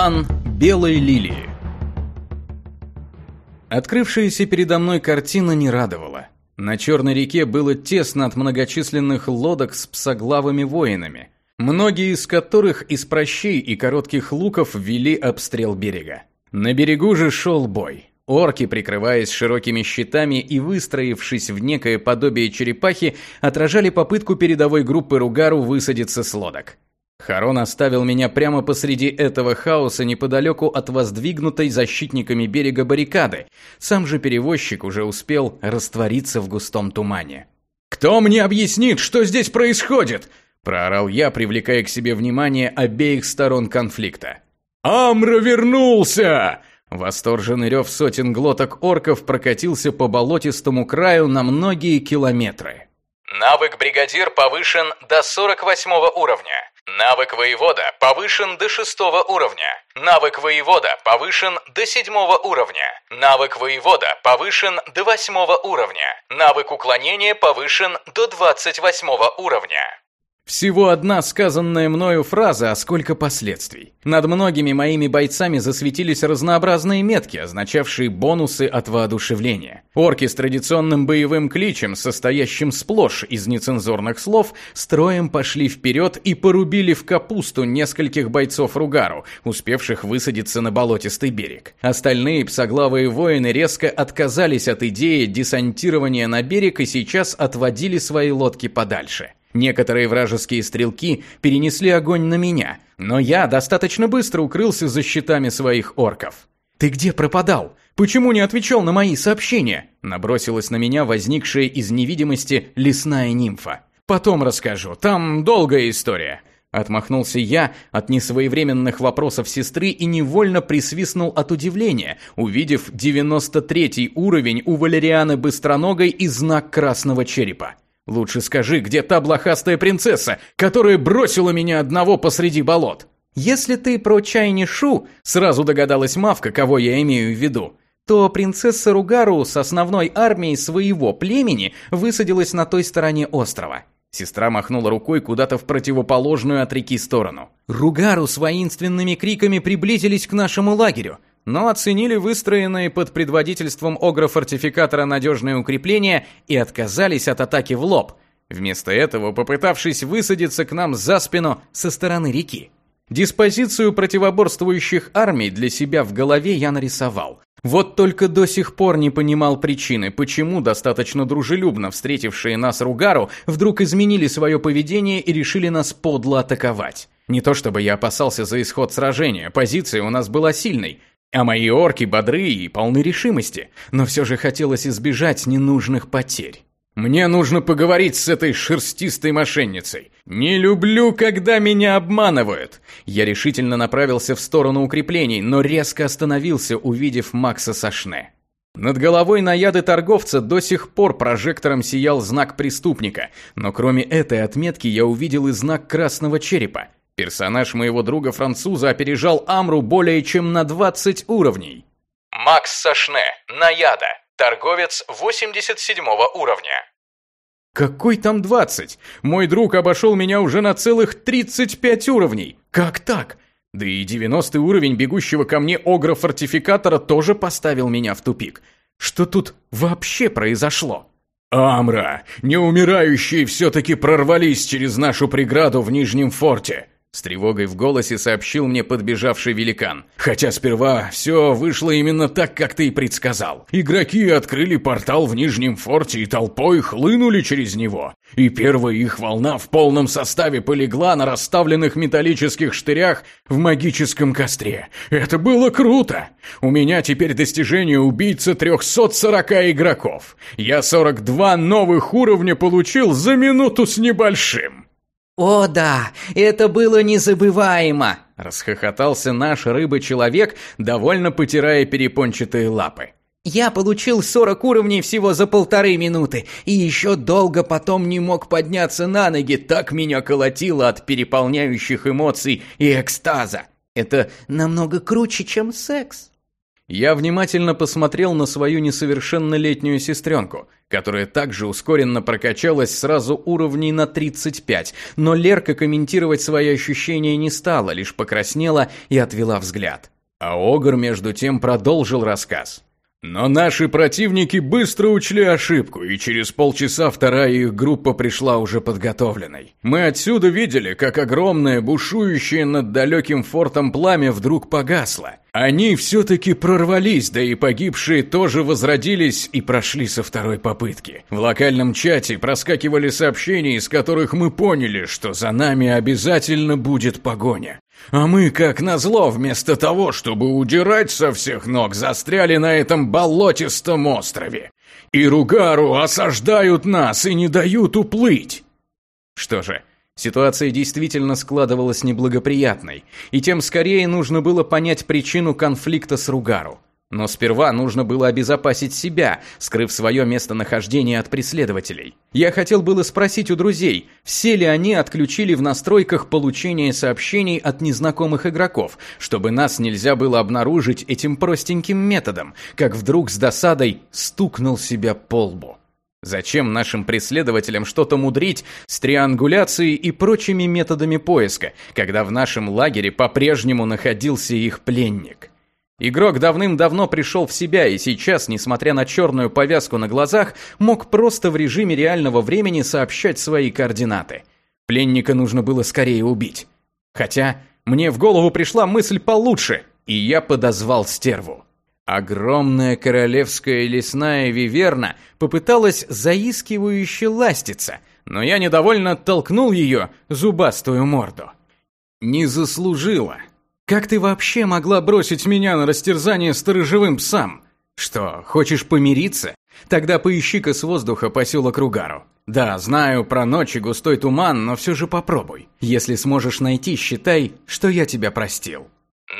План белой лилии. Открывшаяся передо мной картина не радовала. На Черной реке было тесно от многочисленных лодок с псоглавыми воинами, многие из которых из прощей и коротких луков вели обстрел берега. На берегу же шел бой. Орки, прикрываясь широкими щитами и выстроившись в некое подобие черепахи, отражали попытку передовой группы Ругару высадиться с лодок. Харон оставил меня прямо посреди этого хаоса неподалеку от воздвигнутой защитниками берега баррикады. Сам же перевозчик уже успел раствориться в густом тумане. «Кто мне объяснит, что здесь происходит?» – проорал я, привлекая к себе внимание обеих сторон конфликта. «Амра вернулся!» Восторженный рев сотен глоток орков прокатился по болотистому краю на многие километры. Навык бригадир повышен до 48 уровня. Навык воевода повышен до 6 уровня. Навык воевода повышен до 7 уровня. Навык воевода повышен до 8 уровня. Навык уклонения повышен до 28 уровня. Всего одна сказанная мною фраза, а сколько последствий. Над многими моими бойцами засветились разнообразные метки, означавшие бонусы от воодушевления. Орки с традиционным боевым кличем, состоящим сплошь из нецензурных слов, строем пошли вперед и порубили в капусту нескольких бойцов Ругару, успевших высадиться на болотистый берег. Остальные псоглавые воины резко отказались от идеи десантирования на берег и сейчас отводили свои лодки подальше. Некоторые вражеские стрелки перенесли огонь на меня, но я достаточно быстро укрылся за щитами своих орков. «Ты где пропадал? Почему не отвечал на мои сообщения?» Набросилась на меня возникшая из невидимости лесная нимфа. «Потом расскажу, там долгая история». Отмахнулся я от несвоевременных вопросов сестры и невольно присвистнул от удивления, увидев 93 уровень у Валерианы Быстроногой и знак красного черепа. Лучше скажи, где та блохастая принцесса, которая бросила меня одного посреди болот? Если ты про Чайни Шу, сразу догадалась Мавка, кого я имею в виду, то принцесса Ругару с основной армией своего племени высадилась на той стороне острова. Сестра махнула рукой куда-то в противоположную от реки сторону. Ругару с воинственными криками приблизились к нашему лагерю но оценили выстроенные под предводительством огра-фортификатора надежные укрепления и отказались от атаки в лоб, вместо этого попытавшись высадиться к нам за спину со стороны реки. Диспозицию противоборствующих армий для себя в голове я нарисовал. Вот только до сих пор не понимал причины, почему достаточно дружелюбно встретившие нас Ругару вдруг изменили свое поведение и решили нас подло атаковать. Не то чтобы я опасался за исход сражения, позиция у нас была сильной, а мои орки бодры и полны решимости, но все же хотелось избежать ненужных потерь. Мне нужно поговорить с этой шерстистой мошенницей. Не люблю, когда меня обманывают. Я решительно направился в сторону укреплений, но резко остановился, увидев Макса Сашне. Над головой наяды торговца до сих пор прожектором сиял знак преступника, но кроме этой отметки я увидел и знак красного черепа. Персонаж моего друга-француза опережал Амру более чем на 20 уровней. Макс Сашне, Наяда, торговец 87 уровня. Какой там 20? Мой друг обошел меня уже на целых 35 уровней. Как так? Да и 90 уровень бегущего ко мне огра-фортификатора тоже поставил меня в тупик. Что тут вообще произошло? Амра, неумирающие все-таки прорвались через нашу преграду в Нижнем форте. С тревогой в голосе сообщил мне подбежавший великан. Хотя сперва все вышло именно так, как ты и предсказал. Игроки открыли портал в Нижнем форте и толпой хлынули через него. И первая их волна в полном составе полегла на расставленных металлических штырях в магическом костре. Это было круто! У меня теперь достижение убийца 340 игроков. Я 42 новых уровня получил за минуту с небольшим. «О да, это было незабываемо!» – расхохотался наш рыба-человек, довольно потирая перепончатые лапы. «Я получил 40 уровней всего за полторы минуты, и еще долго потом не мог подняться на ноги, так меня колотило от переполняющих эмоций и экстаза. Это намного круче, чем секс». Я внимательно посмотрел на свою несовершеннолетнюю сестренку, которая также ускоренно прокачалась сразу уровней на 35, но Лерка комментировать свои ощущения не стала, лишь покраснела и отвела взгляд. А Огр между тем продолжил рассказ. Но наши противники быстро учли ошибку, и через полчаса вторая их группа пришла уже подготовленной. Мы отсюда видели, как огромное, бушующее над далеким фортом пламя вдруг погасло. Они все-таки прорвались, да и погибшие тоже возродились и прошли со второй попытки. В локальном чате проскакивали сообщения, из которых мы поняли, что за нами обязательно будет погоня. А мы, как назло, вместо того, чтобы удирать со всех ног, застряли на этом болотистом острове. И Ругару осаждают нас и не дают уплыть. Что же, ситуация действительно складывалась неблагоприятной, и тем скорее нужно было понять причину конфликта с Ругару. Но сперва нужно было обезопасить себя, скрыв свое местонахождение от преследователей. Я хотел было спросить у друзей, все ли они отключили в настройках получение сообщений от незнакомых игроков, чтобы нас нельзя было обнаружить этим простеньким методом, как вдруг с досадой стукнул себя по лбу. Зачем нашим преследователям что-то мудрить с триангуляцией и прочими методами поиска, когда в нашем лагере по-прежнему находился их пленник? Игрок давным-давно пришел в себя и сейчас, несмотря на черную повязку на глазах, мог просто в режиме реального времени сообщать свои координаты. Пленника нужно было скорее убить. Хотя мне в голову пришла мысль получше, и я подозвал стерву. Огромная королевская лесная виверна попыталась заискивающе ластиться, но я недовольно толкнул ее зубастую морду. Не заслужила. Как ты вообще могла бросить меня на растерзание сторожевым псам? Что, хочешь помириться? Тогда поищи-ка с воздуха поселок Ругару. Да, знаю про ночь и густой туман, но все же попробуй. Если сможешь найти, считай, что я тебя простил.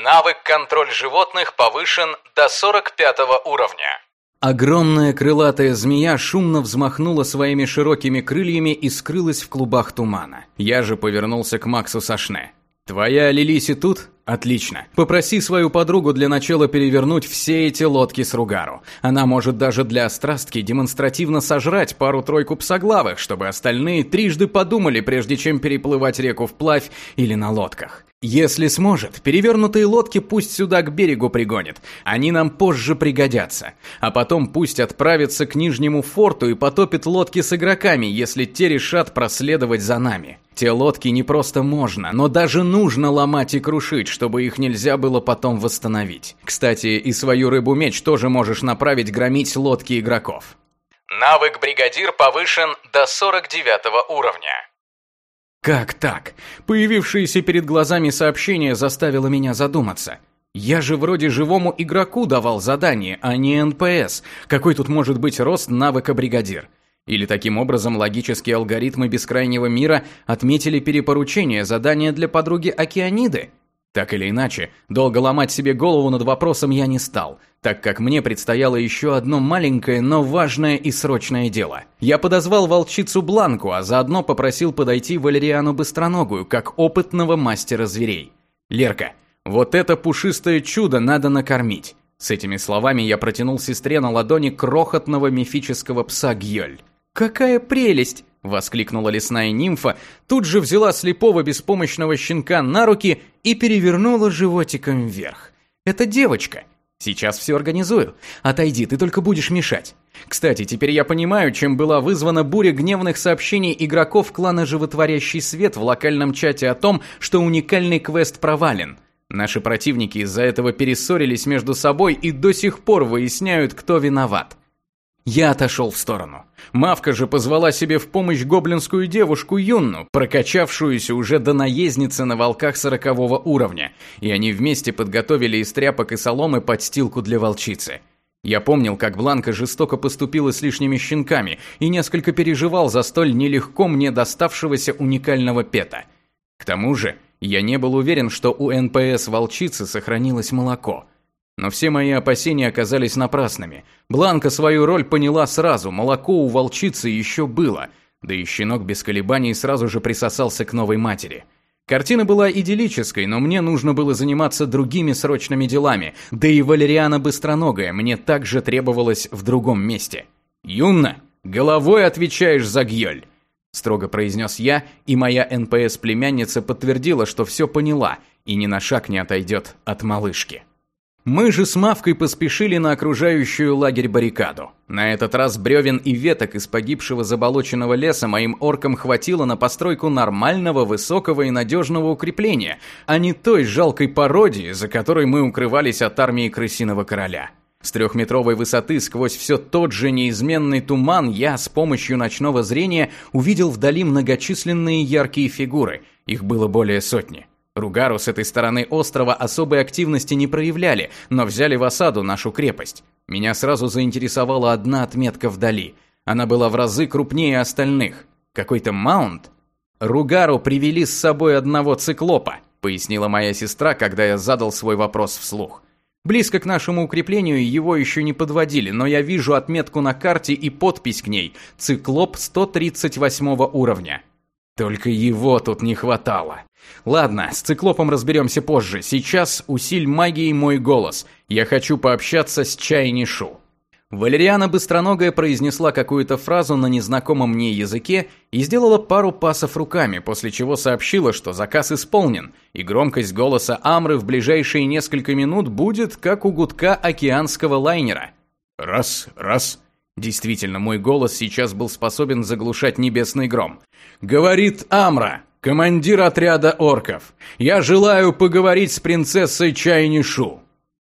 Навык контроль животных повышен до 45 уровня. Огромная крылатая змея шумно взмахнула своими широкими крыльями и скрылась в клубах тумана. Я же повернулся к Максу Сашне. «Твоя Лилиси тут?» Отлично. Попроси свою подругу для начала перевернуть все эти лодки с Ругару. Она может даже для острастки демонстративно сожрать пару-тройку псоглавых, чтобы остальные трижды подумали, прежде чем переплывать реку вплавь или на лодках. Если сможет, перевернутые лодки пусть сюда к берегу пригонит. Они нам позже пригодятся. А потом пусть отправится к нижнему форту и потопит лодки с игроками, если те решат проследовать за нами. Те лодки не просто можно, но даже нужно ломать и крушить, чтобы их нельзя было потом восстановить. Кстати, и свою рыбу-меч тоже можешь направить громить лодки игроков. Навык бригадир повышен до 49 уровня. Как так? Появившееся перед глазами сообщение заставило меня задуматься. Я же вроде живому игроку давал задание, а не НПС. Какой тут может быть рост навыка бригадир? Или таким образом логические алгоритмы бескрайнего мира отметили перепоручение задания для подруги Океаниды? Так или иначе, долго ломать себе голову над вопросом я не стал, так как мне предстояло еще одно маленькое, но важное и срочное дело. Я подозвал волчицу Бланку, а заодно попросил подойти Валериану Быстроногую, как опытного мастера зверей. «Лерка, вот это пушистое чудо надо накормить». С этими словами я протянул сестре на ладони крохотного мифического пса Гьёль. «Какая прелесть!» – воскликнула лесная нимфа, тут же взяла слепого беспомощного щенка на руки и перевернула животиком вверх. «Это девочка. Сейчас все организую. Отойди, ты только будешь мешать. Кстати, теперь я понимаю, чем была вызвана буря гневных сообщений игроков клана «Животворящий свет» в локальном чате о том, что уникальный квест провален. Наши противники из-за этого перессорились между собой и до сих пор выясняют, кто виноват. Я отошел в сторону. Мавка же позвала себе в помощь гоблинскую девушку Юнну, прокачавшуюся уже до наездницы на волках сорокового уровня, и они вместе подготовили из тряпок и соломы подстилку для волчицы. Я помнил, как Бланка жестоко поступила с лишними щенками и несколько переживал за столь нелегко мне доставшегося уникального пета. К тому же, я не был уверен, что у НПС волчицы сохранилось молоко – но все мои опасения оказались напрасными. Бланка свою роль поняла сразу, молоко у волчицы еще было, да и щенок без колебаний сразу же присосался к новой матери. Картина была идиллической, но мне нужно было заниматься другими срочными делами, да и Валериана Быстроногая мне также требовалась в другом месте. «Юнна, головой отвечаешь за Гьёль!» Строго произнес я, и моя НПС-племянница подтвердила, что все поняла и ни на шаг не отойдет от малышки. Мы же с Мавкой поспешили на окружающую лагерь баррикаду. На этот раз бревен и веток из погибшего заболоченного леса моим оркам хватило на постройку нормального, высокого и надежного укрепления, а не той жалкой пародии, за которой мы укрывались от армии крысиного короля. С трехметровой высоты сквозь все тот же неизменный туман я с помощью ночного зрения увидел вдали многочисленные яркие фигуры, их было более сотни. Ругару с этой стороны острова особой активности не проявляли, но взяли в осаду нашу крепость. Меня сразу заинтересовала одна отметка вдали. Она была в разы крупнее остальных. Какой-то маунт? Ругару привели с собой одного циклопа, пояснила моя сестра, когда я задал свой вопрос вслух. Близко к нашему укреплению его еще не подводили, но я вижу отметку на карте и подпись к ней «Циклоп 138 уровня». Только его тут не хватало. Ладно, с циклопом разберемся позже. Сейчас усиль магией мой голос. Я хочу пообщаться с Чайнишу. Валериана Быстроногая произнесла какую-то фразу на незнакомом мне языке и сделала пару пасов руками, после чего сообщила, что заказ исполнен, и громкость голоса Амры в ближайшие несколько минут будет как у гудка океанского лайнера. Раз, раз. Действительно, мой голос сейчас был способен заглушать небесный гром. Говорит Амра, командир отряда орков. Я желаю поговорить с принцессой Чайнишу.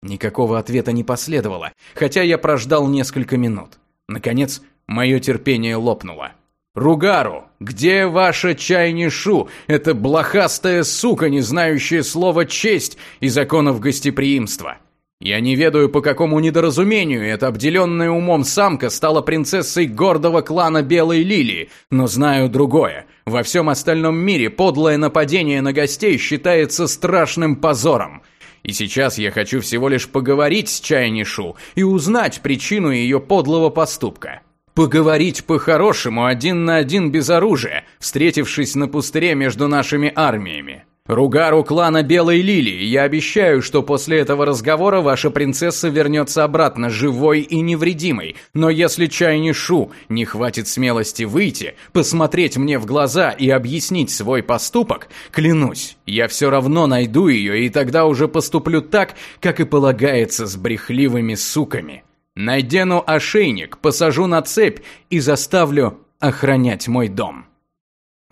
Никакого ответа не последовало, хотя я прождал несколько минут. Наконец, мое терпение лопнуло. «Ругару, где ваша Чайнишу, эта блохастая сука, не знающая слова «честь» и законов гостеприимства?» Я не ведаю, по какому недоразумению эта обделенная умом самка стала принцессой гордого клана Белой Лилии, но знаю другое. Во всем остальном мире подлое нападение на гостей считается страшным позором. И сейчас я хочу всего лишь поговорить с Чайнишу и узнать причину ее подлого поступка. Поговорить по-хорошему один на один без оружия, встретившись на пустыре между нашими армиями. Ругару клана Белой Лилии, я обещаю, что после этого разговора ваша принцесса вернется обратно живой и невредимой. Но если Чайни Шу не хватит смелости выйти, посмотреть мне в глаза и объяснить свой поступок, клянусь, я все равно найду ее и тогда уже поступлю так, как и полагается с брехливыми суками. Найдену ошейник, посажу на цепь и заставлю охранять мой дом.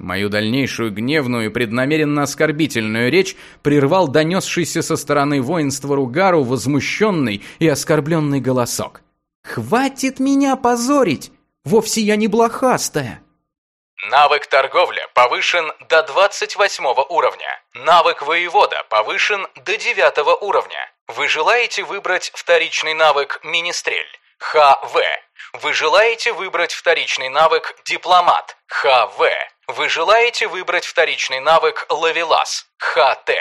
Мою дальнейшую гневную и преднамеренно оскорбительную речь прервал донесшийся со стороны воинства Ругару возмущенный и оскорбленный голосок. «Хватит меня позорить! Вовсе я не блохастая!» Навык торговля повышен до 28 уровня. Навык воевода повышен до 9 уровня. Вы желаете выбрать вторичный навык Министрель? ХВ. Вы желаете выбрать вторичный навык Дипломат? ХВ. Вы желаете выбрать вторичный навык Лавелас, ХТ.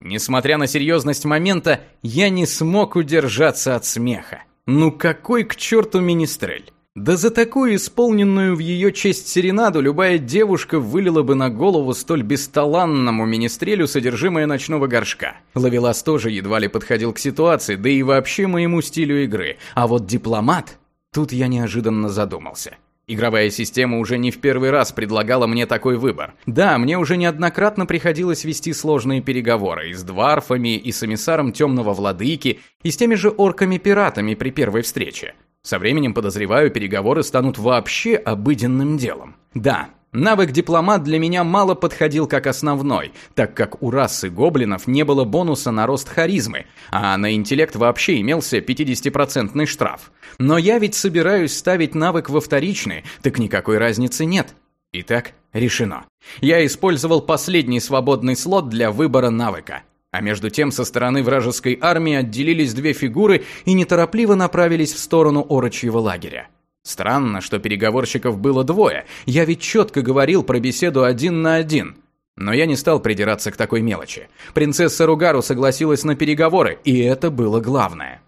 Несмотря на серьезность момента, я не смог удержаться от смеха. Ну какой к черту министрель? Да за такую исполненную в ее честь серенаду любая девушка вылила бы на голову столь бесталанному министрелю содержимое ночного горшка. Лавелас тоже едва ли подходил к ситуации, да и вообще моему стилю игры. А вот дипломат... Тут я неожиданно задумался. Игровая система уже не в первый раз предлагала мне такой выбор. Да, мне уже неоднократно приходилось вести сложные переговоры и с дварфами, и с эмиссаром Темного Владыки, и с теми же орками-пиратами при первой встрече. Со временем, подозреваю, переговоры станут вообще обыденным делом. Да, Навык дипломат для меня мало подходил как основной, так как у расы гоблинов не было бонуса на рост харизмы, а на интеллект вообще имелся 50% штраф. Но я ведь собираюсь ставить навык во вторичный, так никакой разницы нет. Итак, решено. Я использовал последний свободный слот для выбора навыка. А между тем со стороны вражеской армии отделились две фигуры и неторопливо направились в сторону орочьего лагеря. Странно, что переговорщиков было двое. Я ведь четко говорил про беседу один на один. Но я не стал придираться к такой мелочи. Принцесса Ругару согласилась на переговоры, и это было главное.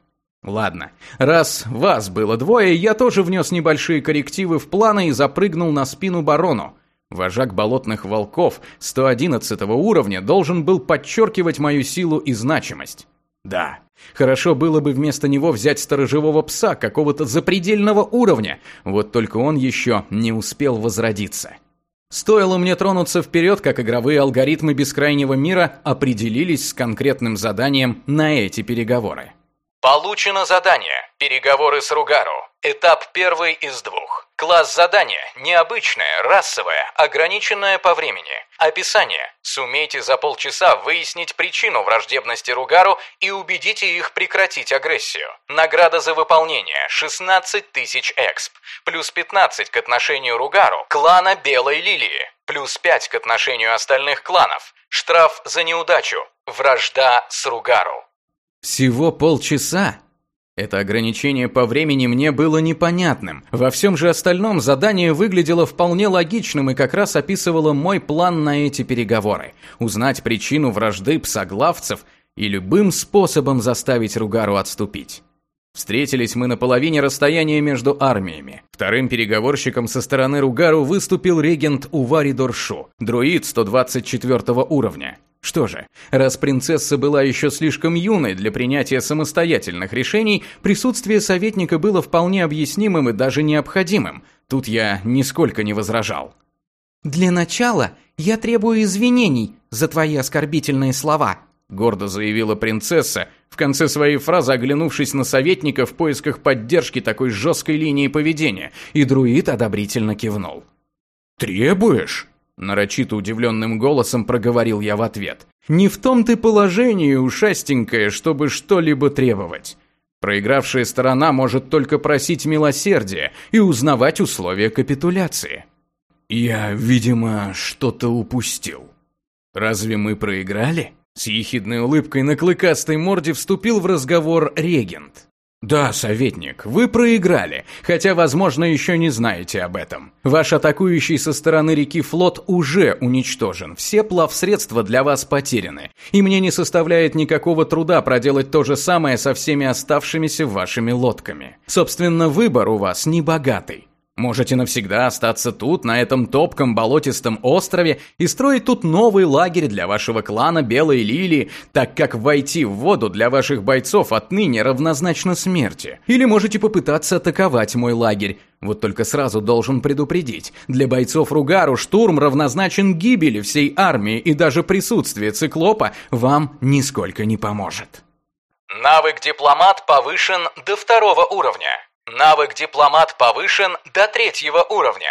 Ладно, раз вас было двое, я тоже внес небольшие коррективы в планы и запрыгнул на спину барону. Вожак болотных волков 111 уровня должен был подчеркивать мою силу и значимость. Да, хорошо было бы вместо него взять сторожевого пса какого-то запредельного уровня, вот только он еще не успел возродиться. Стоило мне тронуться вперед, как игровые алгоритмы бескрайнего мира определились с конкретным заданием на эти переговоры. Получено задание. Переговоры с Ругару. Этап первый из двух. Класс задания необычное, расовое, ограниченное по времени. Описание. Сумейте за полчаса выяснить причину враждебности Ругару и убедите их прекратить агрессию. Награда за выполнение 16 тысяч эксп. Плюс 15 к отношению Ругару, клана Белой Лилии. Плюс 5 к отношению остальных кланов. Штраф за неудачу. Вражда с Ругару. Всего полчаса? Это ограничение по времени мне было непонятным. Во всем же остальном задание выглядело вполне логичным и как раз описывало мой план на эти переговоры. Узнать причину вражды псоглавцев и любым способом заставить Ругару отступить. Встретились мы на половине расстояния между армиями. Вторым переговорщиком со стороны Ругару выступил регент Увари Доршу, друид 124 уровня. Что же, раз принцесса была еще слишком юной для принятия самостоятельных решений, присутствие советника было вполне объяснимым и даже необходимым. Тут я нисколько не возражал. «Для начала я требую извинений за твои оскорбительные слова», гордо заявила принцесса, в конце своей фразы оглянувшись на советника в поисках поддержки такой жесткой линии поведения, и друид одобрительно кивнул. «Требуешь?» Нарочито удивленным голосом проговорил я в ответ. «Не в том ты положении, ушастенькая, чтобы что-либо требовать. Проигравшая сторона может только просить милосердия и узнавать условия капитуляции». «Я, видимо, что-то упустил. Разве мы проиграли?» С ехидной улыбкой на клыкастой морде вступил в разговор регент. «Да, советник, вы проиграли, хотя, возможно, еще не знаете об этом. Ваш атакующий со стороны реки флот уже уничтожен, все плавсредства для вас потеряны, и мне не составляет никакого труда проделать то же самое со всеми оставшимися вашими лодками. Собственно, выбор у вас не богатый. Можете навсегда остаться тут, на этом топком болотистом острове, и строить тут новый лагерь для вашего клана Белой Лилии, так как войти в воду для ваших бойцов отныне равнозначно смерти. Или можете попытаться атаковать мой лагерь. Вот только сразу должен предупредить, для бойцов Ругару штурм равнозначен гибели всей армии, и даже присутствие циклопа вам нисколько не поможет. Навык дипломат повышен до второго уровня. Навык дипломат повышен до третьего уровня.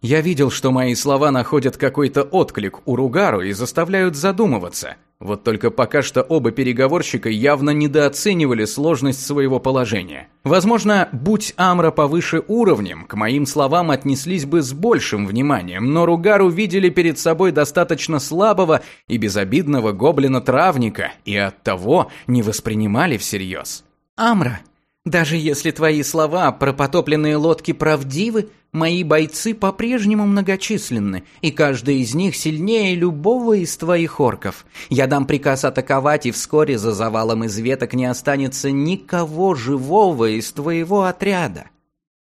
Я видел, что мои слова находят какой-то отклик у Ругару и заставляют задумываться. Вот только пока что оба переговорщика явно недооценивали сложность своего положения. Возможно, будь Амра повыше уровнем, к моим словам отнеслись бы с большим вниманием, но Ругару видели перед собой достаточно слабого и безобидного гоблина-травника и оттого не воспринимали всерьез. «Амра, даже если твои слова про потопленные лодки правдивы, мои бойцы по-прежнему многочисленны, и каждый из них сильнее любого из твоих орков. Я дам приказ атаковать, и вскоре за завалом из веток не останется никого живого из твоего отряда.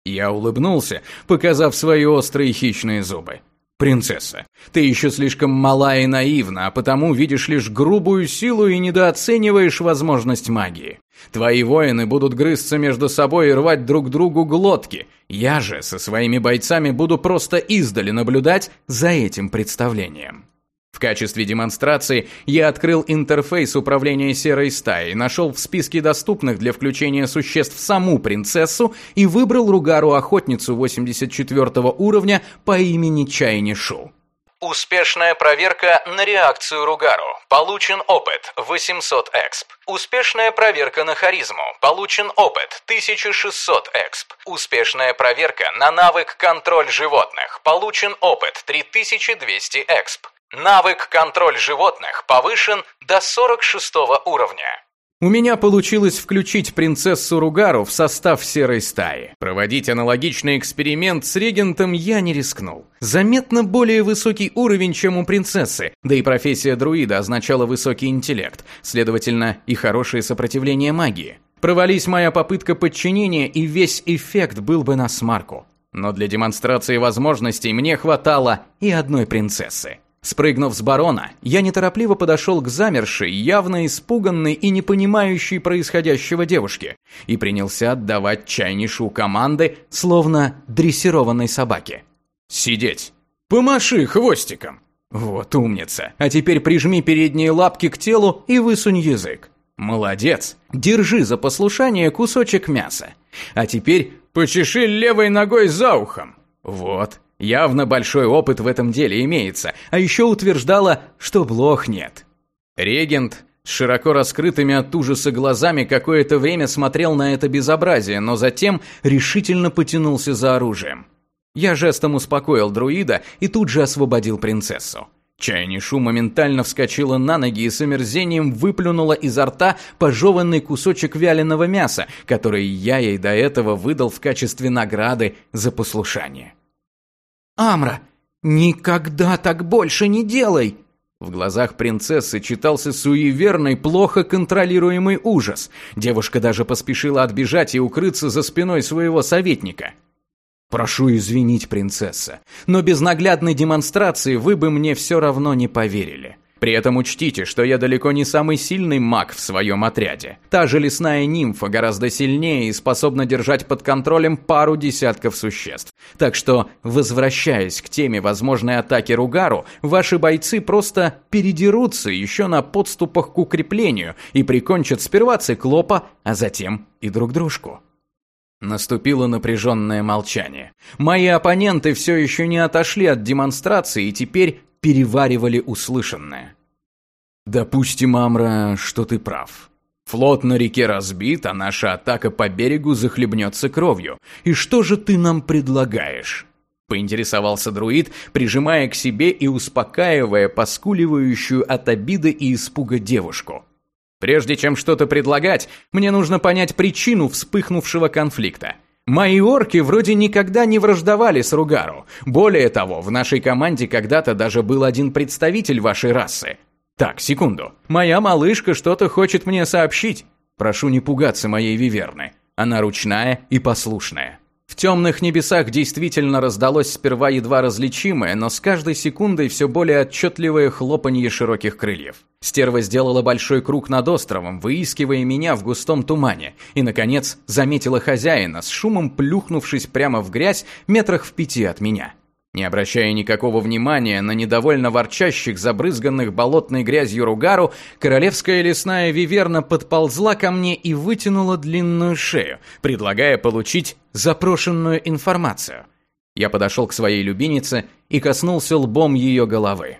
Я улыбнулся, показав свои острые хищные зубы. «Принцесса, ты еще слишком мала и наивна, а потому видишь лишь грубую силу и недооцениваешь возможность магии. Твои воины будут грызться между собой и рвать друг другу глотки. Я же со своими бойцами буду просто издали наблюдать за этим представлением». В качестве демонстрации я открыл интерфейс управления серой стаей, нашел в списке доступных для включения существ саму принцессу и выбрал Ругару-охотницу 84 уровня по имени Чайни Шу. Успешная проверка на реакцию Ругару. Получен опыт 800 эксп. Успешная проверка на харизму. Получен опыт 1600 эксп. Успешная проверка на навык контроль животных. Получен опыт 3200 эксп. Навык «Контроль животных» повышен до 46 уровня. У меня получилось включить принцессу Ругару в состав серой стаи. Проводить аналогичный эксперимент с регентом я не рискнул. Заметно более высокий уровень, чем у принцессы, да и профессия друида означала высокий интеллект, следовательно, и хорошее сопротивление магии. Провались моя попытка подчинения, и весь эффект был бы на смарку. Но для демонстрации возможностей мне хватало и одной принцессы. Спрыгнув с барона, я неторопливо подошел к замершей, явно испуганной и не понимающей происходящего девушке и принялся отдавать чайнишу команды, словно дрессированной собаке. «Сидеть! Помаши хвостиком!» «Вот умница! А теперь прижми передние лапки к телу и высунь язык!» «Молодец! Держи за послушание кусочек мяса! А теперь почеши левой ногой за ухом!» «Вот, Явно большой опыт в этом деле имеется, а еще утверждала, что блох нет. Регент с широко раскрытыми от ужаса глазами какое-то время смотрел на это безобразие, но затем решительно потянулся за оружием. Я жестом успокоил друида и тут же освободил принцессу. Чайнишу моментально вскочила на ноги и с омерзением выплюнула изо рта пожеванный кусочек вяленого мяса, который я ей до этого выдал в качестве награды за послушание. «Амра, никогда так больше не делай!» В глазах принцессы читался суеверный, плохо контролируемый ужас. Девушка даже поспешила отбежать и укрыться за спиной своего советника. «Прошу извинить, принцесса, но без наглядной демонстрации вы бы мне все равно не поверили. При этом учтите, что я далеко не самый сильный маг в своем отряде. Та же лесная нимфа гораздо сильнее и способна держать под контролем пару десятков существ. Так что, возвращаясь к теме возможной атаки Ругару, ваши бойцы просто передерутся еще на подступах к укреплению и прикончат сперва циклопа, а затем и друг дружку. Наступило напряженное молчание. Мои оппоненты все еще не отошли от демонстрации и теперь переваривали услышанное. «Допустим, Амра, что ты прав. Флот на реке разбит, а наша атака по берегу захлебнется кровью. И что же ты нам предлагаешь?» Поинтересовался друид, прижимая к себе и успокаивая поскуливающую от обиды и испуга девушку. «Прежде чем что-то предлагать, мне нужно понять причину вспыхнувшего конфликта. Мои орки вроде никогда не враждовали с Ругару. Более того, в нашей команде когда-то даже был один представитель вашей расы. Так, секунду. Моя малышка что-то хочет мне сообщить. Прошу не пугаться моей виверны. Она ручная и послушная. В темных небесах действительно раздалось сперва едва различимое, но с каждой секундой все более отчетливое хлопанье широких крыльев. Стерва сделала большой круг над островом, выискивая меня в густом тумане, и, наконец, заметила хозяина, с шумом плюхнувшись прямо в грязь метрах в пяти от меня. Не обращая никакого внимания на недовольно ворчащих, забрызганных болотной грязью ругару, королевская лесная виверна подползла ко мне и вытянула длинную шею, предлагая получить запрошенную информацию. Я подошел к своей любимице и коснулся лбом ее головы.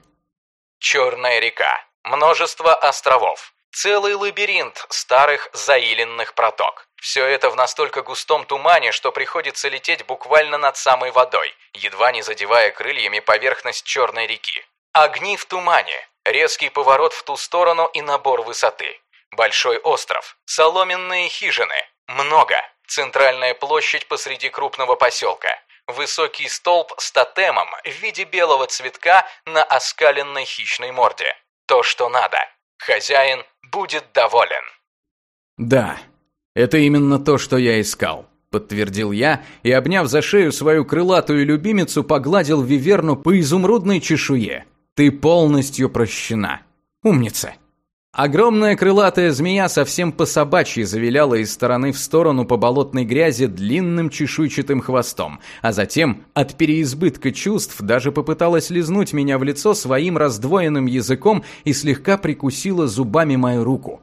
Черная река. Множество островов. Целый лабиринт старых заиленных проток. Все это в настолько густом тумане, что приходится лететь буквально над самой водой, едва не задевая крыльями поверхность Черной реки. Огни в тумане, резкий поворот в ту сторону и набор высоты. Большой остров, соломенные хижины, много. Центральная площадь посреди крупного поселка. Высокий столб с тотемом в виде белого цветка на оскаленной хищной морде. То, что надо. Хозяин будет доволен. Да, «Это именно то, что я искал», – подтвердил я и, обняв за шею свою крылатую любимицу, погладил Виверну по изумрудной чешуе. «Ты полностью прощена. Умница!» Огромная крылатая змея совсем по-собачьи завиляла из стороны в сторону по болотной грязи длинным чешуйчатым хвостом, а затем от переизбытка чувств даже попыталась лизнуть меня в лицо своим раздвоенным языком и слегка прикусила зубами мою руку.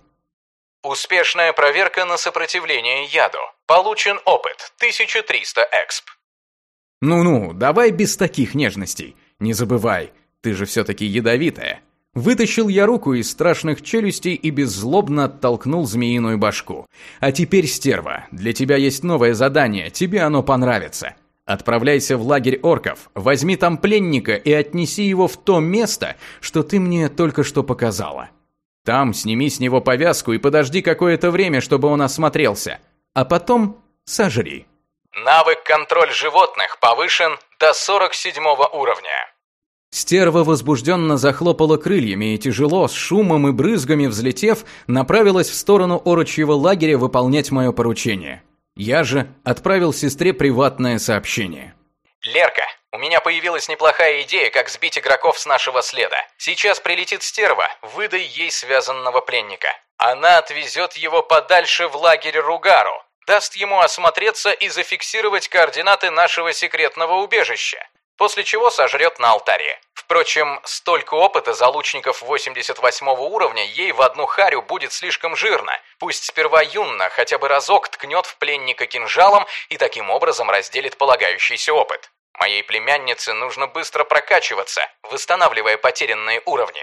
Успешная проверка на сопротивление яду. Получен опыт 1300 эксп. Ну-ну, давай без таких нежностей. Не забывай, ты же все-таки ядовитая. Вытащил я руку из страшных челюстей и беззлобно оттолкнул змеиную башку. А теперь, стерва, для тебя есть новое задание, тебе оно понравится. Отправляйся в лагерь орков, возьми там пленника и отнеси его в то место, что ты мне только что показала. Там сними с него повязку и подожди какое-то время, чтобы он осмотрелся. А потом сожри. Навык контроль животных повышен до 47 уровня. Стерва возбужденно захлопала крыльями и тяжело, с шумом и брызгами взлетев, направилась в сторону орочьего лагеря выполнять мое поручение. Я же отправил сестре приватное сообщение. «Лерка, у меня появилась неплохая идея, как сбить игроков с нашего следа. Сейчас прилетит стерва, выдай ей связанного пленника. Она отвезет его подальше в лагерь Ругару, даст ему осмотреться и зафиксировать координаты нашего секретного убежища, после чего сожрет на алтаре. Впрочем, столько опыта за лучников 88 уровня ей в одну харю будет слишком жирно. Пусть сперва Юнна хотя бы разок ткнет в пленника кинжалом и таким образом разделит полагающийся опыт. Моей племяннице нужно быстро прокачиваться, восстанавливая потерянные уровни.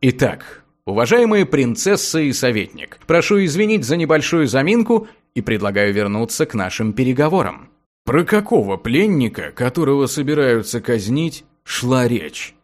Итак, уважаемые принцесса и советник, прошу извинить за небольшую заминку и предлагаю вернуться к нашим переговорам. Про какого пленника, которого собираются казнить, шла речь?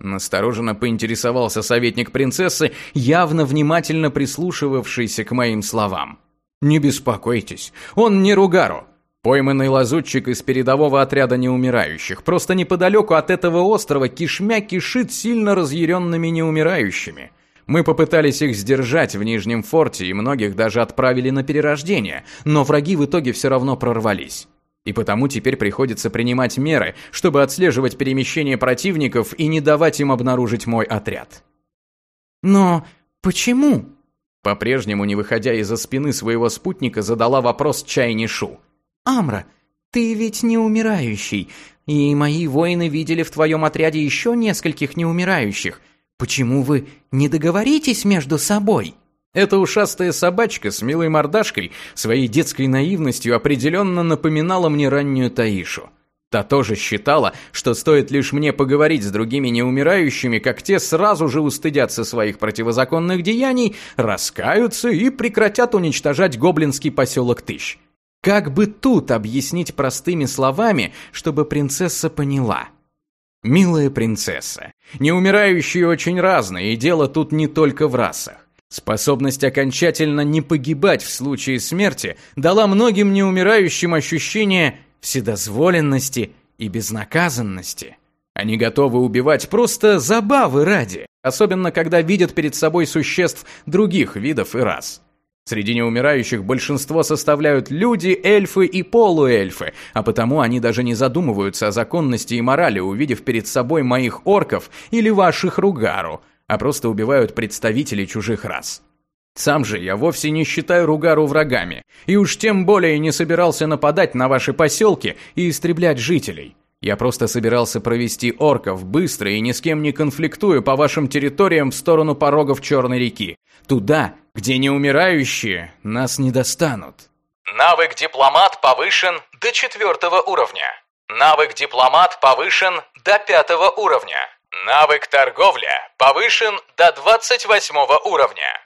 Настороженно поинтересовался советник принцессы, явно внимательно прислушивавшийся к моим словам. «Не беспокойтесь, он не Ругару. Пойманный лазутчик из передового отряда неумирающих. Просто неподалеку от этого острова кишмя кишит сильно разъяренными неумирающими. Мы попытались их сдержать в Нижнем форте и многих даже отправили на перерождение, но враги в итоге все равно прорвались. И потому теперь приходится принимать меры, чтобы отслеживать перемещение противников и не давать им обнаружить мой отряд. Но почему? По-прежнему, не выходя из-за спины своего спутника, задала вопрос Чайнишу. Амра, ты ведь не умирающий, и мои воины видели в твоем отряде еще нескольких неумирающих. Почему вы не договоритесь между собой?» Эта ушастая собачка с милой мордашкой своей детской наивностью определенно напоминала мне раннюю Таишу. Та тоже считала, что стоит лишь мне поговорить с другими неумирающими, как те сразу же устыдятся своих противозаконных деяний, раскаются и прекратят уничтожать гоблинский поселок Тыщ. Как бы тут объяснить простыми словами, чтобы принцесса поняла? Милая принцесса, неумирающие очень разные, и дело тут не только в расах. Способность окончательно не погибать в случае смерти дала многим неумирающим ощущение вседозволенности и безнаказанности. Они готовы убивать просто забавы ради, особенно когда видят перед собой существ других видов и рас. Среди неумирающих большинство составляют люди, эльфы и полуэльфы, а потому они даже не задумываются о законности и морали, увидев перед собой моих орков или ваших ругару, а просто убивают представителей чужих рас. Сам же я вовсе не считаю Ругару врагами, и уж тем более не собирался нападать на ваши поселки и истреблять жителей. Я просто собирался провести орков быстро и ни с кем не конфликтуя по вашим территориям в сторону порогов Черной реки. Туда, где неумирающие нас не достанут. Навык дипломат повышен до четвертого уровня. Навык дипломат повышен до пятого уровня. Навык торговля повышен до двадцать восьмого уровня.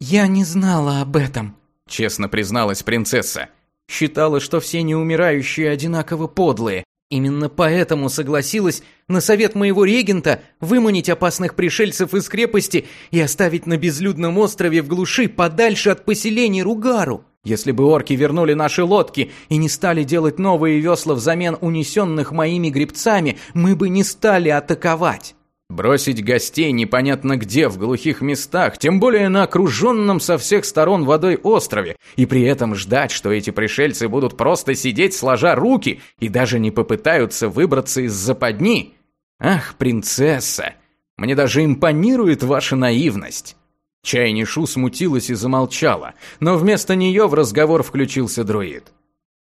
«Я не знала об этом», — честно призналась принцесса. Считала, что все неумирающие одинаково подлые, Именно поэтому согласилась на совет моего регента выманить опасных пришельцев из крепости и оставить на безлюдном острове в глуши подальше от поселений Ругару. Если бы орки вернули наши лодки и не стали делать новые весла взамен унесенных моими гребцами, мы бы не стали атаковать. Бросить гостей непонятно где, в глухих местах, тем более на окруженном со всех сторон водой острове, и при этом ждать, что эти пришельцы будут просто сидеть сложа руки и даже не попытаются выбраться из западни. Ах, принцесса, мне даже импонирует ваша наивность. Чайнишу смутилась и замолчала, но вместо нее в разговор включился друид.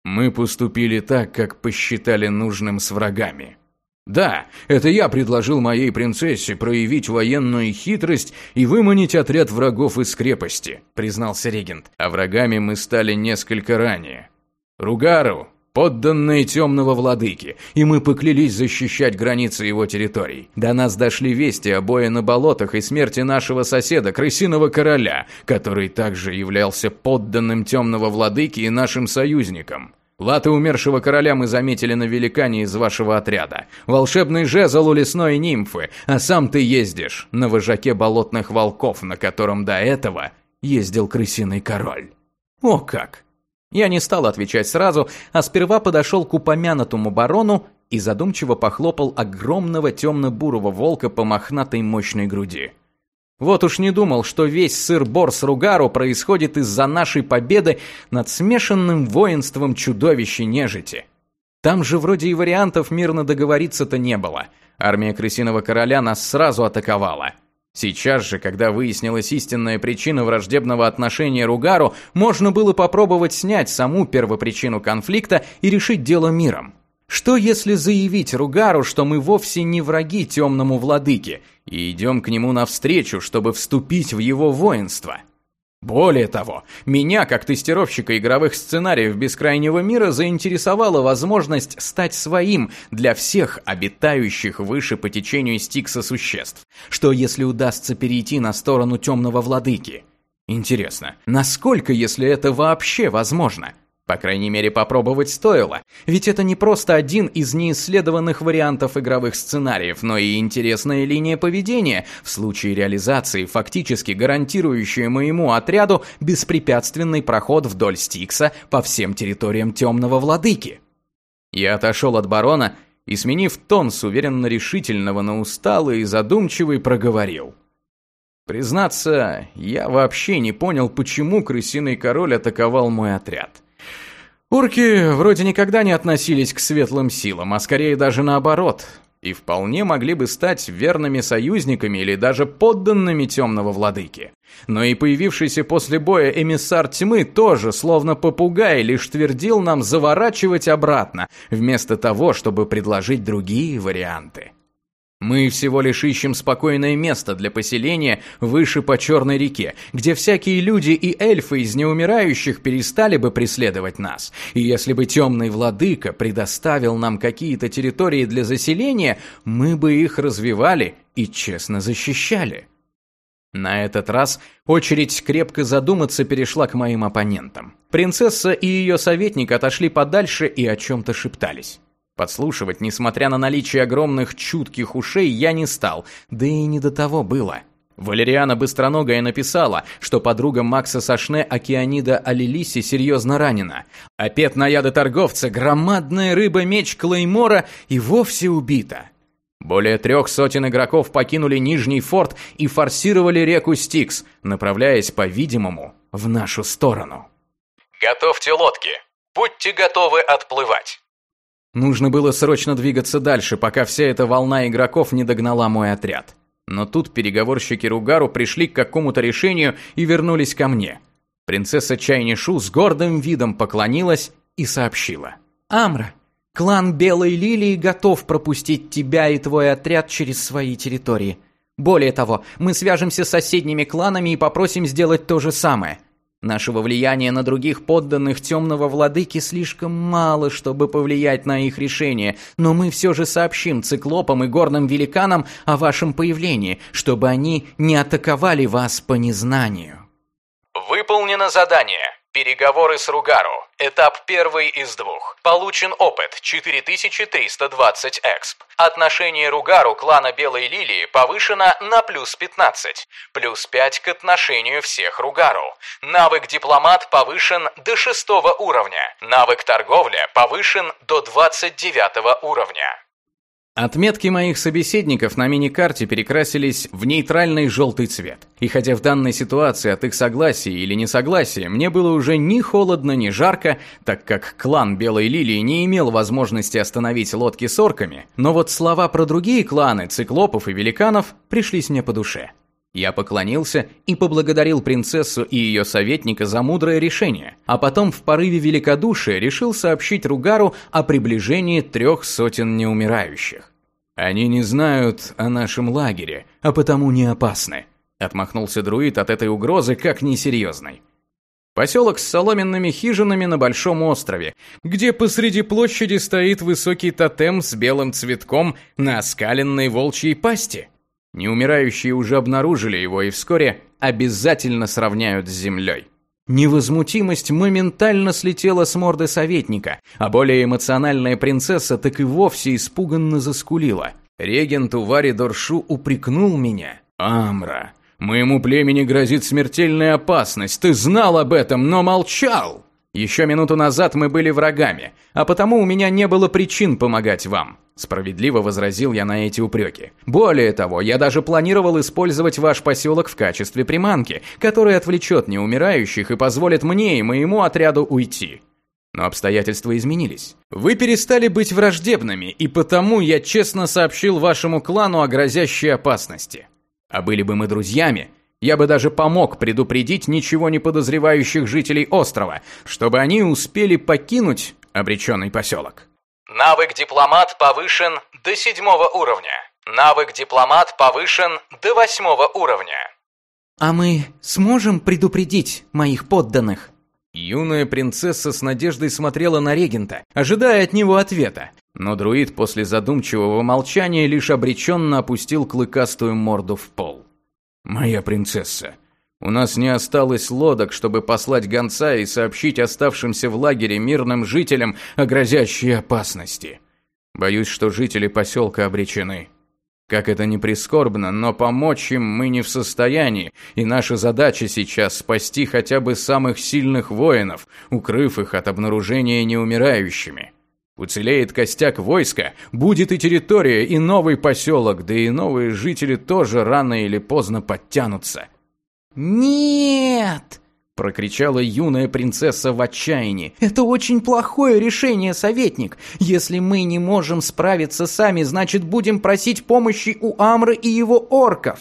Мы поступили так, как посчитали нужным с врагами. Да, это я предложил моей принцессе проявить военную хитрость и выманить отряд врагов из крепости, признался регент. А врагами мы стали несколько ранее. Ругару, подданные темного владыки, и мы поклялись защищать границы его территорий. До нас дошли вести о бое на болотах и смерти нашего соседа, крысиного короля, который также являлся подданным темного владыки и нашим союзником. Латы умершего короля мы заметили на великане из вашего отряда. Волшебный жезл у лесной нимфы, а сам ты ездишь на вожаке болотных волков, на котором до этого ездил крысиный король. О как! Я не стал отвечать сразу, а сперва подошел к упомянутому барону и задумчиво похлопал огромного темно-бурого волка по мохнатой мощной груди. Вот уж не думал, что весь сыр-бор с Ругару происходит из-за нашей победы над смешанным воинством чудовищ и нежити. Там же вроде и вариантов мирно договориться-то не было. Армия крысиного короля нас сразу атаковала. Сейчас же, когда выяснилась истинная причина враждебного отношения Ругару, можно было попробовать снять саму первопричину конфликта и решить дело миром. Что если заявить Ругару, что мы вовсе не враги темному владыке, и идем к нему навстречу, чтобы вступить в его воинство? Более того, меня, как тестировщика игровых сценариев бескрайнего мира, заинтересовала возможность стать своим для всех обитающих выше по течению Стикса существ. Что если удастся перейти на сторону темного владыки? Интересно, насколько, если это вообще возможно? По крайней мере, попробовать стоило. Ведь это не просто один из неисследованных вариантов игровых сценариев, но и интересная линия поведения, в случае реализации, фактически гарантирующая моему отряду беспрепятственный проход вдоль Стикса по всем территориям Темного Владыки. Я отошел от барона и, сменив тон с уверенно решительного на усталый и задумчивый, проговорил. Признаться, я вообще не понял, почему крысиный король атаковал мой отряд. Урки вроде никогда не относились к светлым силам, а скорее даже наоборот, и вполне могли бы стать верными союзниками или даже подданными темного владыки. Но и появившийся после боя эмиссар тьмы тоже, словно попугай, лишь твердил нам заворачивать обратно, вместо того, чтобы предложить другие варианты. Мы всего лишь ищем спокойное место для поселения выше по Черной реке, где всякие люди и эльфы из неумирающих перестали бы преследовать нас. И если бы темный владыка предоставил нам какие-то территории для заселения, мы бы их развивали и честно защищали. На этот раз очередь крепко задуматься перешла к моим оппонентам. Принцесса и ее советник отошли подальше и о чем-то шептались. Подслушивать, несмотря на наличие огромных чутких ушей, я не стал, да и не до того было. Валериана Быстроногая написала, что подруга Макса Сашне Океанида Алилиси серьезно ранена. А пет наяда торговца, громадная рыба-меч Клеймора и вовсе убита. Более трех сотен игроков покинули Нижний форт и форсировали реку Стикс, направляясь, по-видимому, в нашу сторону. Готовьте лодки. Будьте готовы отплывать. Нужно было срочно двигаться дальше, пока вся эта волна игроков не догнала мой отряд. Но тут переговорщики Ругару пришли к какому-то решению и вернулись ко мне. Принцесса Чайнишу с гордым видом поклонилась и сообщила. «Амра, клан Белой Лилии готов пропустить тебя и твой отряд через свои территории. Более того, мы свяжемся с соседними кланами и попросим сделать то же самое. Нашего влияния на других подданных темного владыки слишком мало, чтобы повлиять на их решение, но мы все же сообщим циклопам и горным великанам о вашем появлении, чтобы они не атаковали вас по незнанию. Выполнено задание. Переговоры с Ругару. Этап первый из двух. Получен опыт 4320 эксп. Отношение Ругару клана Белой Лилии повышено на плюс 15. Плюс 5 к отношению всех Ругару. Навык дипломат повышен до 6 уровня. Навык торговля повышен до 29 уровня. Отметки моих собеседников на мини-карте перекрасились в нейтральный желтый цвет. И хотя в данной ситуации от их согласия или несогласия мне было уже ни холодно, ни жарко, так как клан Белой Лилии не имел возможности остановить лодки с орками, но вот слова про другие кланы, циклопов и великанов, пришлись мне по душе. Я поклонился и поблагодарил принцессу и ее советника за мудрое решение, а потом в порыве великодушия решил сообщить Ругару о приближении трех сотен неумирающих. «Они не знают о нашем лагере, а потому не опасны», отмахнулся друид от этой угрозы как несерьезной. Поселок с соломенными хижинами на большом острове, где посреди площади стоит высокий тотем с белым цветком на оскаленной волчьей пасти. Неумирающие уже обнаружили его и вскоре обязательно сравняют с землей. Невозмутимость моментально слетела с морды советника, а более эмоциональная принцесса так и вовсе испуганно заскулила. Регент Увари Доршу упрекнул меня. «Амра, моему племени грозит смертельная опасность, ты знал об этом, но молчал!» Еще минуту назад мы были врагами, а потому у меня не было причин помогать вам. Справедливо возразил я на эти упреки. Более того, я даже планировал использовать ваш поселок в качестве приманки, которая отвлечет неумирающих и позволит мне и моему отряду уйти. Но обстоятельства изменились. Вы перестали быть враждебными, и потому я честно сообщил вашему клану о грозящей опасности. А были бы мы друзьями, я бы даже помог предупредить ничего не подозревающих жителей острова, чтобы они успели покинуть обреченный поселок. Навык дипломат повышен до седьмого уровня. Навык дипломат повышен до восьмого уровня. А мы сможем предупредить моих подданных? Юная принцесса с надеждой смотрела на регента, ожидая от него ответа. Но друид после задумчивого молчания лишь обреченно опустил клыкастую морду в пол. «Моя принцесса, у нас не осталось лодок, чтобы послать гонца и сообщить оставшимся в лагере мирным жителям о грозящей опасности. Боюсь, что жители поселка обречены. Как это ни прискорбно, но помочь им мы не в состоянии, и наша задача сейчас спасти хотя бы самых сильных воинов, укрыв их от обнаружения неумирающими. Уцелеет костяк войска, будет и территория, и новый поселок, да и новые жители тоже рано или поздно подтянутся. «Нет!» – прокричала юная принцесса в отчаянии. «Это очень плохое решение, советник. Если мы не можем справиться сами, значит, будем просить помощи у Амры и его орков».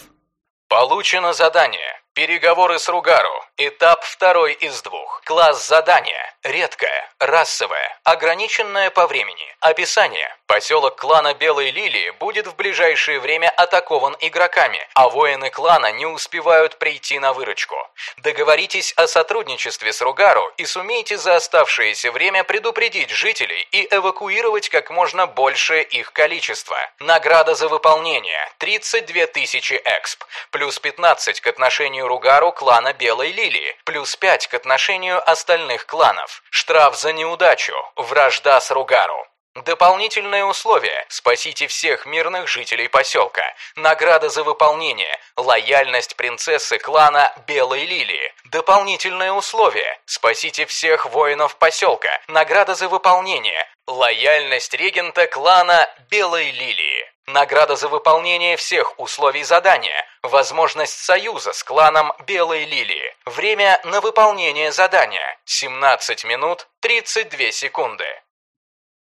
Получено задание. Переговоры с Ругару. Этап второй из двух. Класс задания. Редкое, расовое, ограниченное по времени. Описание. Поселок клана Белой Лилии будет в ближайшее время атакован игроками, а воины клана не успевают прийти на выручку. Договоритесь о сотрудничестве с Ругару и сумейте за оставшееся время предупредить жителей и эвакуировать как можно большее их количество. Награда за выполнение. 32 тысячи эксп. Плюс 15 к отношению Ругару клана Белой Лилии. Плюс 5 к отношению остальных кланов. Штраф за неудачу. Вражда с Ругару. Дополнительное условие. Спасите всех мирных жителей поселка. Награда за выполнение. Лояльность принцессы клана Белой Лилии. Дополнительное условие. Спасите всех воинов поселка. Награда за выполнение. Лояльность регента клана Белой Лилии. Награда за выполнение всех условий задания. Возможность союза с кланом Белой Лилии. Время на выполнение задания. 17 минут 32 секунды.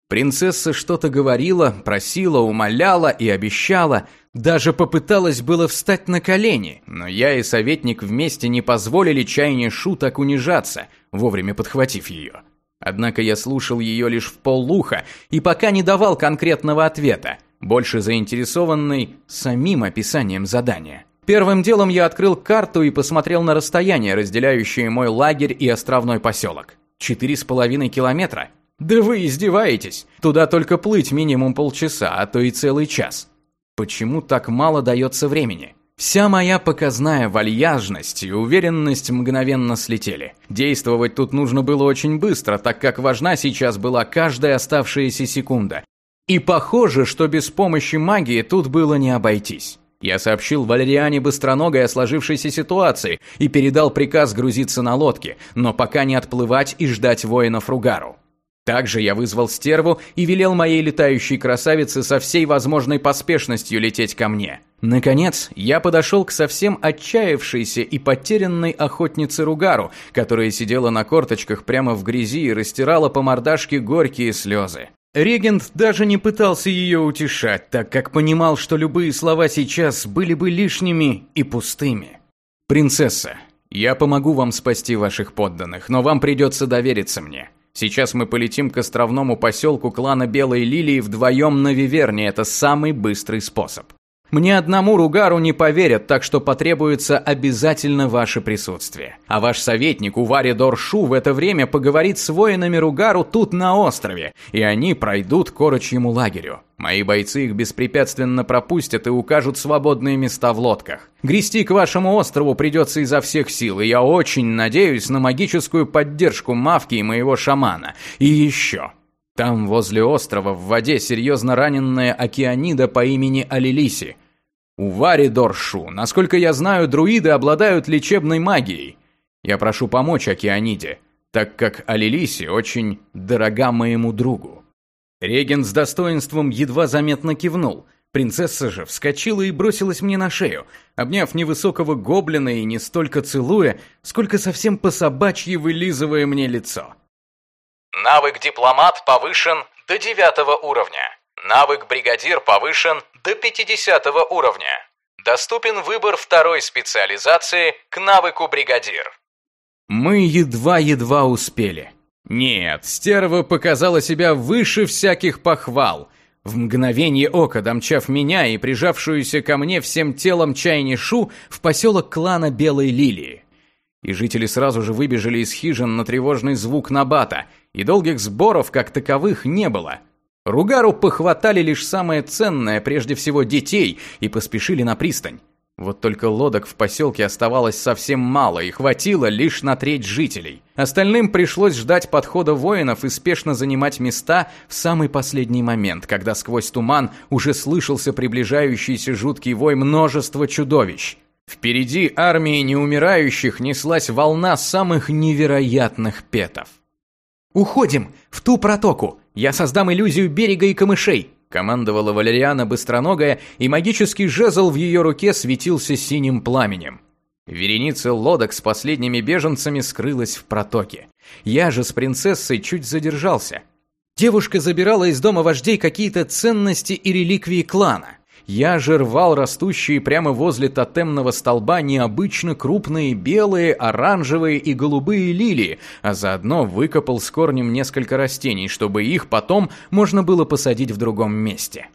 Принцесса что-то говорила, просила, умоляла и обещала, даже попыталась было встать на колени, но я и советник вместе не позволили чайне Шу так унижаться, вовремя подхватив ее. Однако я слушал ее лишь в полуха и пока не давал конкретного ответа, больше заинтересованный самим описанием задания. Первым делом я открыл карту и посмотрел на расстояние, разделяющее мой лагерь и островной поселок. Четыре с половиной километра. Да вы издеваетесь! Туда только плыть минимум полчаса, а то и целый час. Почему так мало дается времени? Вся моя показная вальяжность и уверенность мгновенно слетели. Действовать тут нужно было очень быстро, так как важна сейчас была каждая оставшаяся секунда. И похоже, что без помощи магии тут было не обойтись. Я сообщил Валериане Быстроногой о сложившейся ситуации и передал приказ грузиться на лодке, но пока не отплывать и ждать воинов Ругару. Также я вызвал стерву и велел моей летающей красавице со всей возможной поспешностью лететь ко мне. Наконец, я подошел к совсем отчаявшейся и потерянной охотнице Ругару, которая сидела на корточках прямо в грязи и растирала по мордашке горькие слезы. Регент даже не пытался ее утешать, так как понимал, что любые слова сейчас были бы лишними и пустыми. «Принцесса, я помогу вам спасти ваших подданных, но вам придется довериться мне. Сейчас мы полетим к островному поселку клана Белой Лилии вдвоем на Виверне. Это самый быстрый способ. Мне одному Ругару не поверят, так что потребуется обязательно ваше присутствие. А ваш советник Увари Доршу в это время поговорит с воинами Ругару тут на острове, и они пройдут к орочьему лагерю. Мои бойцы их беспрепятственно пропустят и укажут свободные места в лодках. Грести к вашему острову придется изо всех сил, и я очень надеюсь на магическую поддержку Мавки и моего шамана. И еще. Там, возле острова, в воде серьезно раненная океанида по имени Алилиси. У Вари Доршу, насколько я знаю, друиды обладают лечебной магией. Я прошу помочь океаниде, так как Алилиси очень дорога моему другу. Регент с достоинством едва заметно кивнул. Принцесса же вскочила и бросилась мне на шею, обняв невысокого гоблина и не столько целуя, сколько совсем по собачьи вылизывая мне лицо. Навык дипломат повышен до 9 уровня. Навык бригадир повышен до 50 уровня. Доступен выбор второй специализации к навыку бригадир. Мы едва-едва успели. Нет, стерва показала себя выше всяких похвал. В мгновение ока, домчав меня и прижавшуюся ко мне всем телом чайнишу в поселок клана Белой Лилии. И жители сразу же выбежали из хижин на тревожный звук Набата, и долгих сборов как таковых не было. Ругару похватали лишь самое ценное, прежде всего детей, и поспешили на пристань. Вот только лодок в поселке оставалось совсем мало и хватило лишь на треть жителей. Остальным пришлось ждать подхода воинов и спешно занимать места в самый последний момент, когда сквозь туман уже слышался приближающийся жуткий вой множества чудовищ. Впереди армии неумирающих неслась волна самых невероятных петов. «Уходим! В ту протоку! Я создам иллюзию берега и камышей! Командовала Валериана быстроногая, и магический жезл в ее руке светился синим пламенем. Вереница лодок с последними беженцами скрылась в протоке. Я же с принцессой чуть задержался. Девушка забирала из дома вождей какие-то ценности и реликвии клана. Я же рвал растущие прямо возле тотемного столба необычно крупные белые, оранжевые и голубые лилии, а заодно выкопал с корнем несколько растений, чтобы их потом можно было посадить в другом месте.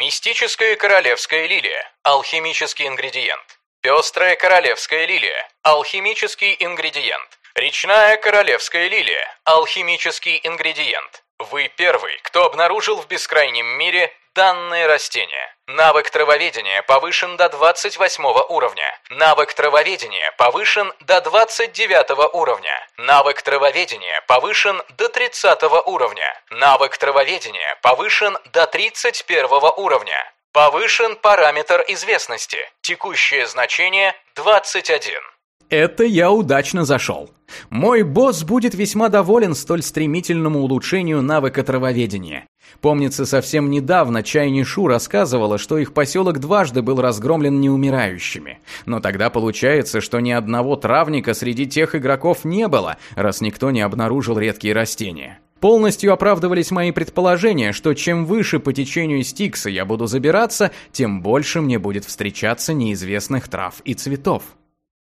Мистическая королевская лилия. Алхимический ингредиент. Пестрая королевская лилия. Алхимический ингредиент. Речная королевская лилия. Алхимический ингредиент. Вы первый, кто обнаружил в бескрайнем мире данное растение. Навык травоведения повышен до 28 уровня. Навык травоведения повышен до 29 уровня. Навык травоведения повышен до 30 уровня. Навык травоведения повышен до 31 уровня. Повышен параметр известности. Текущее значение 21. Это я удачно зашел. Мой босс будет весьма доволен столь стремительному улучшению навыка травоведения. Помнится, совсем недавно Чайни Шу рассказывала, что их поселок дважды был разгромлен неумирающими. Но тогда получается, что ни одного травника среди тех игроков не было, раз никто не обнаружил редкие растения. Полностью оправдывались мои предположения, что чем выше по течению Стикса я буду забираться, тем больше мне будет встречаться неизвестных трав и цветов.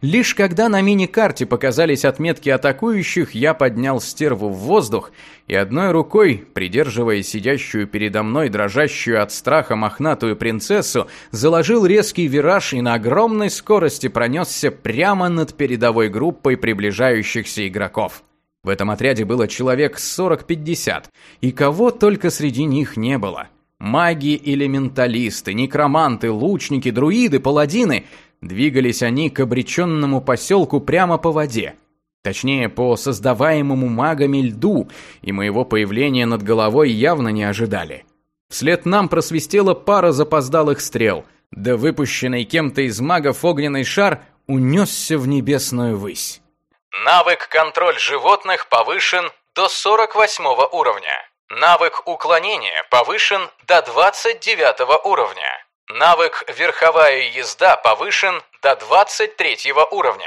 Лишь когда на мини-карте показались отметки атакующих, я поднял стерву в воздух и одной рукой, придерживая сидящую передо мной дрожащую от страха мохнатую принцессу, заложил резкий вираж и на огромной скорости пронесся прямо над передовой группой приближающихся игроков. В этом отряде было человек 40-50, и кого только среди них не было. Маги, элементалисты, некроманты, лучники, друиды, паладины – Двигались они к обреченному поселку прямо по воде. Точнее, по создаваемому магами льду, и моего появления над головой явно не ожидали. Вслед нам просвистела пара запоздалых стрел, да выпущенный кем-то из магов огненный шар унесся в небесную высь. Навык контроль животных повышен до 48 уровня. Навык уклонения повышен до 29 уровня. Навык «Верховая езда» повышен до 23 уровня.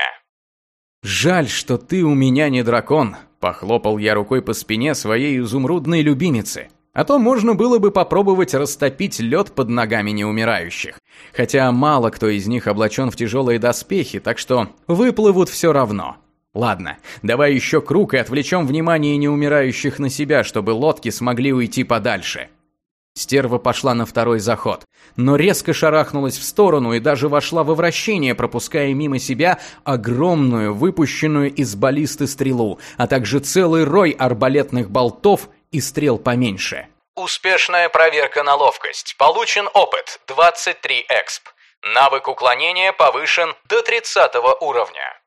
«Жаль, что ты у меня не дракон», — похлопал я рукой по спине своей изумрудной любимицы. А то можно было бы попробовать растопить лед под ногами неумирающих. Хотя мало кто из них облачен в тяжелые доспехи, так что выплывут все равно. Ладно, давай еще круг и отвлечем внимание неумирающих на себя, чтобы лодки смогли уйти подальше. Стерва пошла на второй заход, но резко шарахнулась в сторону и даже вошла во вращение, пропуская мимо себя огромную, выпущенную из баллисты стрелу, а также целый рой арбалетных болтов и стрел поменьше. Успешная проверка на ловкость. Получен опыт 23 эксп. Навык уклонения повышен до 30 уровня.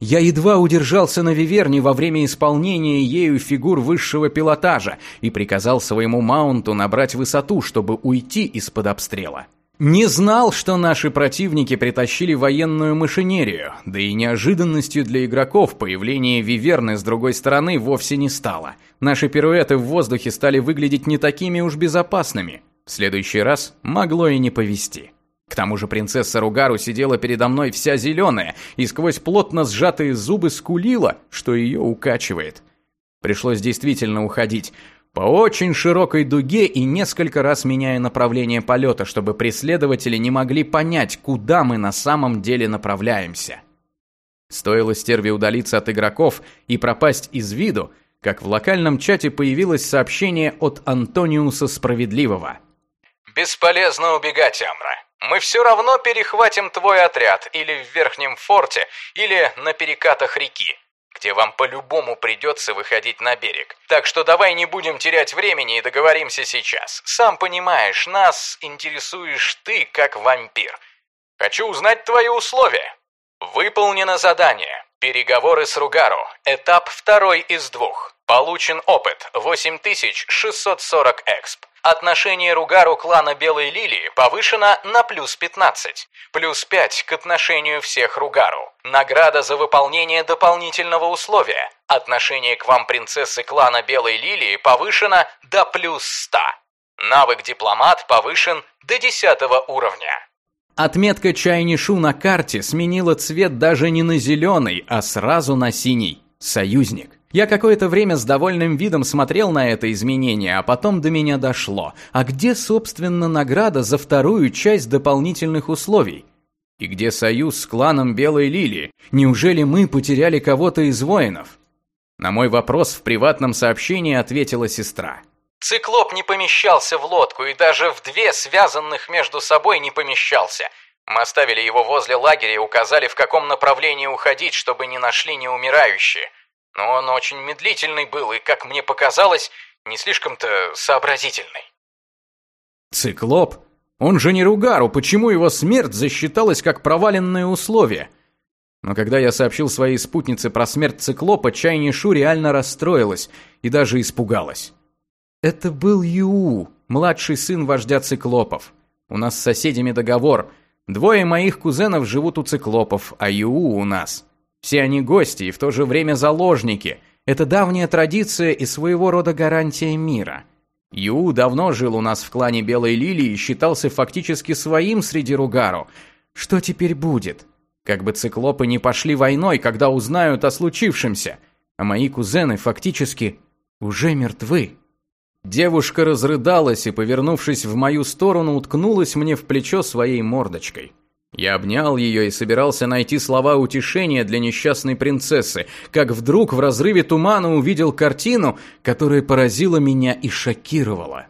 Я едва удержался на Виверне во время исполнения ею фигур высшего пилотажа и приказал своему маунту набрать высоту, чтобы уйти из-под обстрела. Не знал, что наши противники притащили военную машинерию, да и неожиданностью для игроков появление Виверны с другой стороны вовсе не стало. Наши пируэты в воздухе стали выглядеть не такими уж безопасными. В следующий раз могло и не повезти. К тому же принцесса Ругару сидела передо мной вся зеленая и сквозь плотно сжатые зубы скулила, что ее укачивает. Пришлось действительно уходить по очень широкой дуге и несколько раз меняя направление полета, чтобы преследователи не могли понять, куда мы на самом деле направляемся. Стоило стерве удалиться от игроков и пропасть из виду, как в локальном чате появилось сообщение от Антониуса Справедливого. «Бесполезно убегать, Амра. Мы все равно перехватим твой отряд или в Верхнем форте, или на перекатах реки где вам по-любому придется выходить на берег. Так что давай не будем терять времени и договоримся сейчас. Сам понимаешь, нас интересуешь ты как вампир. Хочу узнать твои условия. Выполнено задание. Переговоры с Ругару. Этап второй из двух. Получен опыт 8640 эксп. Отношение Ругару клана Белой Лилии повышено на плюс 15. Плюс 5 к отношению всех Ругару. Награда за выполнение дополнительного условия. Отношение к вам принцессы клана Белой Лилии повышено до плюс 100. Навык дипломат повышен до 10 уровня. Отметка Чайнишу на карте сменила цвет даже не на зеленый, а сразу на синий. Союзник. Я какое-то время с довольным видом смотрел на это изменение, а потом до меня дошло. А где, собственно, награда за вторую часть дополнительных условий? И где союз с кланом Белой Лилии? Неужели мы потеряли кого-то из воинов? На мой вопрос в приватном сообщении ответила сестра. Циклоп не помещался в лодку и даже в две связанных между собой не помещался. Мы оставили его возле лагеря и указали, в каком направлении уходить, чтобы не нашли неумирающие но он очень медлительный был и, как мне показалось, не слишком-то сообразительный. Циклоп? Он же не Ругару, почему его смерть засчиталась как проваленное условие? Но когда я сообщил своей спутнице про смерть Циклопа, Чайнишу реально расстроилась и даже испугалась. Это был Ю, младший сын вождя Циклопов. У нас с соседями договор. Двое моих кузенов живут у Циклопов, а Ю у нас. Все они гости и в то же время заложники. Это давняя традиция и своего рода гарантия мира. Ю давно жил у нас в клане Белой Лилии и считался фактически своим среди Ругару. Что теперь будет? Как бы циклопы не пошли войной, когда узнают о случившемся. А мои кузены фактически уже мертвы. Девушка разрыдалась и, повернувшись в мою сторону, уткнулась мне в плечо своей мордочкой. Я обнял ее и собирался найти слова утешения для несчастной принцессы, как вдруг в разрыве тумана увидел картину, которая поразила меня и шокировала.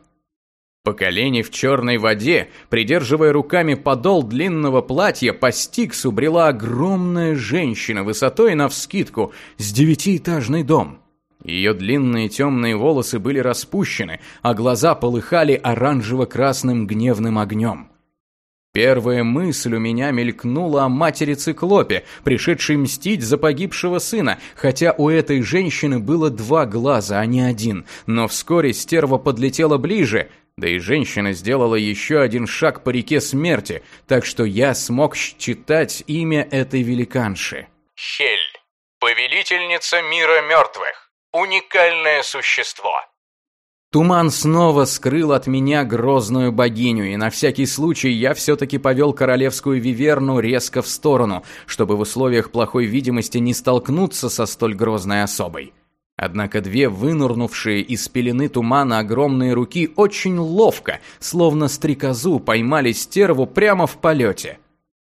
По колени в черной воде, придерживая руками подол длинного платья, по стиксу брела огромная женщина высотой навскидку с девятиэтажный дом. Ее длинные темные волосы были распущены, а глаза полыхали оранжево-красным гневным огнем. Первая мысль у меня мелькнула о матери Циклопе, пришедшей мстить за погибшего сына, хотя у этой женщины было два глаза, а не один. Но вскоре стерва подлетела ближе, да и женщина сделала еще один шаг по реке смерти, так что я смог считать имя этой великанши. Хель, повелительница мира мертвых, уникальное существо. Туман снова скрыл от меня грозную богиню, и на всякий случай я все-таки повел королевскую виверну резко в сторону, чтобы в условиях плохой видимости не столкнуться со столь грозной особой. Однако две вынурнувшие из пелены тумана огромные руки очень ловко, словно стрекозу, поймали стерву прямо в полете.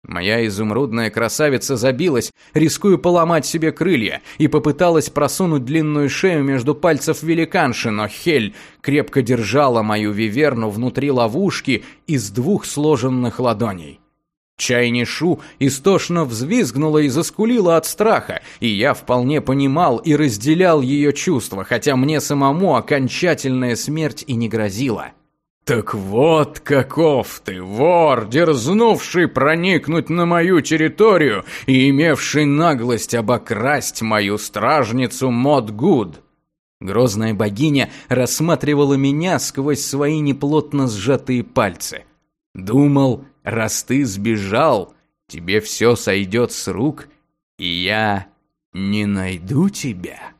Моя изумрудная красавица забилась, рискуя поломать себе крылья, и попыталась просунуть длинную шею между пальцев великанши, но Хель крепко держала мою виверну внутри ловушки из двух сложенных ладоней. Чайнишу истошно взвизгнула и заскулила от страха, и я вполне понимал и разделял ее чувства, хотя мне самому окончательная смерть и не грозила. «Так вот каков ты, вор, дерзнувший проникнуть на мою территорию и имевший наглость обокрасть мою стражницу Модгуд!» Грозная богиня рассматривала меня сквозь свои неплотно сжатые пальцы. «Думал, раз ты сбежал, тебе все сойдет с рук, и я не найду тебя».